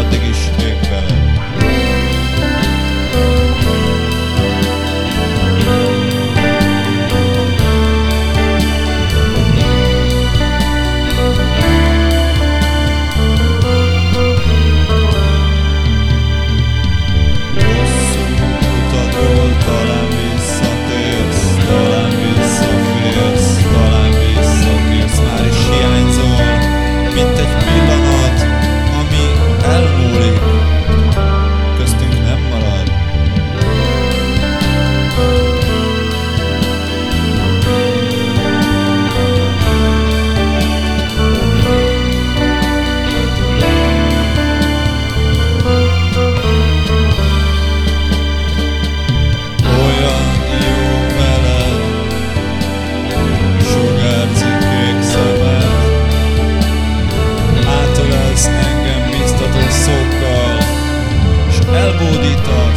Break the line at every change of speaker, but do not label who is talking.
Ateş maldita.